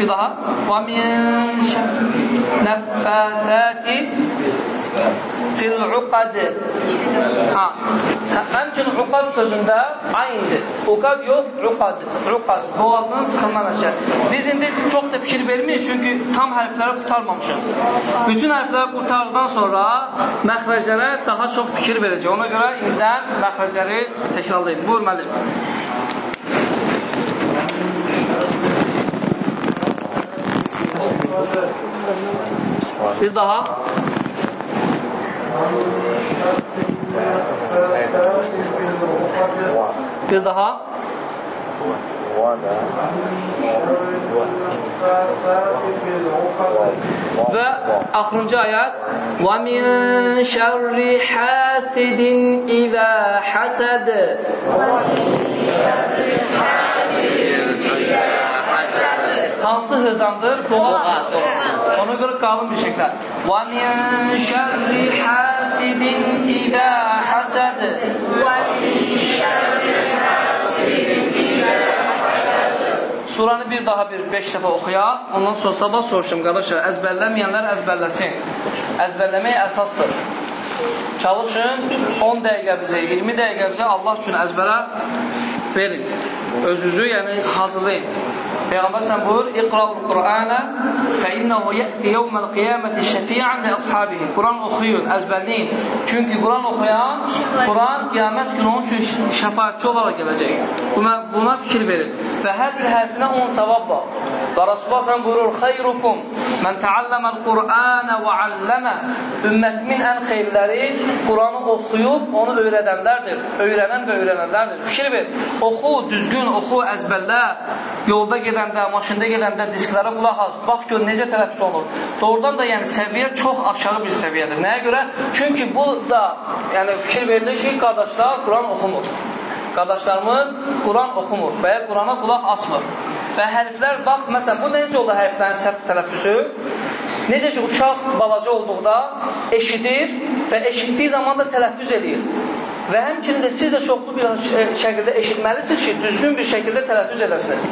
Bir daha. Və min nəffətəti fil uqad. Ha. Həmçinin uqad sözündə aynıdır. Uqad yox, uqad. Uqad. Boğazın sıxılma nəşər. Biz indi çox da fikir vermirik, çünki tam hərfləri qutarmamışıq. Bütün hərfləri qutardıqdan sonra məxrəclərə daha çox fikir verəcək. Ona görə indidən məxrəcləri təkrarlayın. Buyur müəllim. Bir daha. Bir daha. Və axırıncı ayət Və min şərri hasidin izə həsəd Hansı hırdandır? Boğaz. Ona görə qalın bir şəklə. Və min şərri hasidin izə həsəd Suranı bir daha bir 5 dəfə oxuyaq. Ondan sonra sabah soruşum qardaşlar, əzbərləməyənlər əzbərləsin. Əzbərləmək əsasdır. Çalışın 10 dəqiqə bizə, 20 dəqiqə bizə Allah üçün əzbərə verin. Özünüzü, yəni hazırlayın. Peyğəmbər sən buyur, İqra'ul Qur'ana fə innehu yəti yevməl qiyaməti şəfi'an li ashabihi. Quran oxuyun, əzbərləyin. Çünki Quran oxuyan, Quran qiyamət günü onun üçün şəfaətçi olaraq gələcək. Buna, buna fikir verin. Və hər bir hərfinə 10 savab var. Və Rasulullah sən buyurur, xeyrukum mən təalləməl Qur'anə və alləmə. Ümmətimin ən xeyirləri Quranı oxuyub, onu öyrədənlərdir. Öyrənən və öyrənənlərdir. Fikir ver. Oxu, düzgün oxu, əzbərlə. Yolda gedəndə, maşında gedəndə disklərə qulaq as. Bax gör necə tələffüz olunur. Doğrudan da yəni səviyyə çox aşağı bir səviyyədir. Nəyə görə? Çünki bu da yəni fikir verilir ki, qardaşlar Quran oxumur. Qardaşlarımız Quran oxumur və ya Qurana qulaq asmır. Və hərflər, bax, məsələn, bu necə olur hərflərin səhv tələffüzü? Necə ki, uşaq balaca olduqda eşidir və eşitdiyi zaman da tələffüz edir. Və həmçinin də siz də çoxlu bir şəkildə eşitməlisiniz ki, düzgün bir şəkildə tələffüz edəsiniz.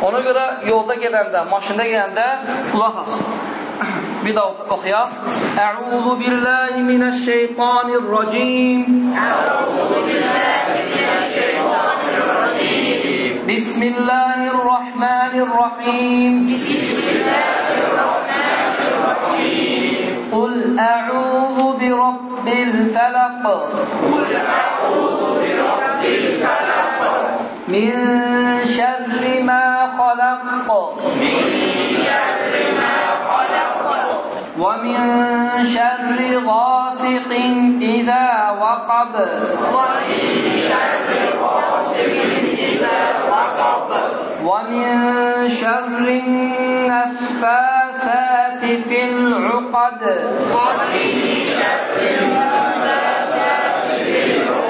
Ona görə yolda gedəndə, maşında gedəndə qulaq as. Bir daha oxuyaq. Əuzu billahi minəşşeytanirracim. Əuzu billahi minəşşeytanirracim. Bismillahirrahmanirrahim. Bismillahirrahmanirrahim. Qul əuzu bi rabbil fələq. Qul əuzu bi rabbil fələq. Min şərri mə xaləq. Min şərri mə xaləq. ومن شر غاسق إذا وقب ومن شر غاسق إذا وقب ومن شر النفاثات في العقد ومن شر النفاثات في العقد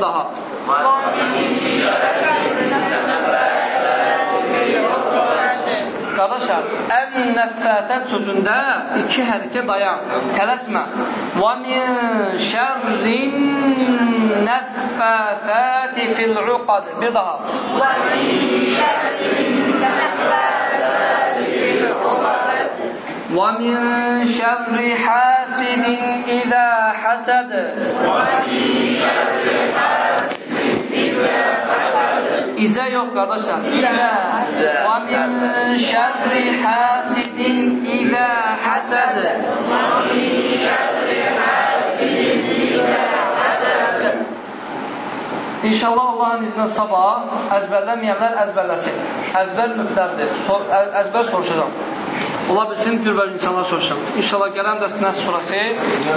Bir daha. Qardaşlar, ən nəffətət sözündə iki hərəkə dayan, tələsmə. Və min şərrin nəffətəti fil uqad. Bir daha. Və min şərrin nəffətəti fil uqad. Və min şərri hasidin izə həsəd. Və min şərri hasidin izə həsəd. İzə yox qardaşlar. İzə. Və min şərri hasidin izə həsəd. Və min şərri hasidin izə həsəd. İnşallah Allahın izni sabah əzbərləməyənlər əzbərləsin. Əzbər müftərdir. Sor əzbər soruşacağam. Ola bilsin, cürbər insanlar soruşacağam. İnşallah gələn dərs Nəs surəsi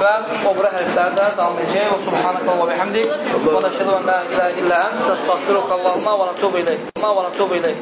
və o bura hərfləri də davam edəcək. Və subhanəkə və bihamdik və nəşədə və nə ilə illə ən təstəqfiruq Allahümə və nətubu iləyik. Və nətubu iləyik.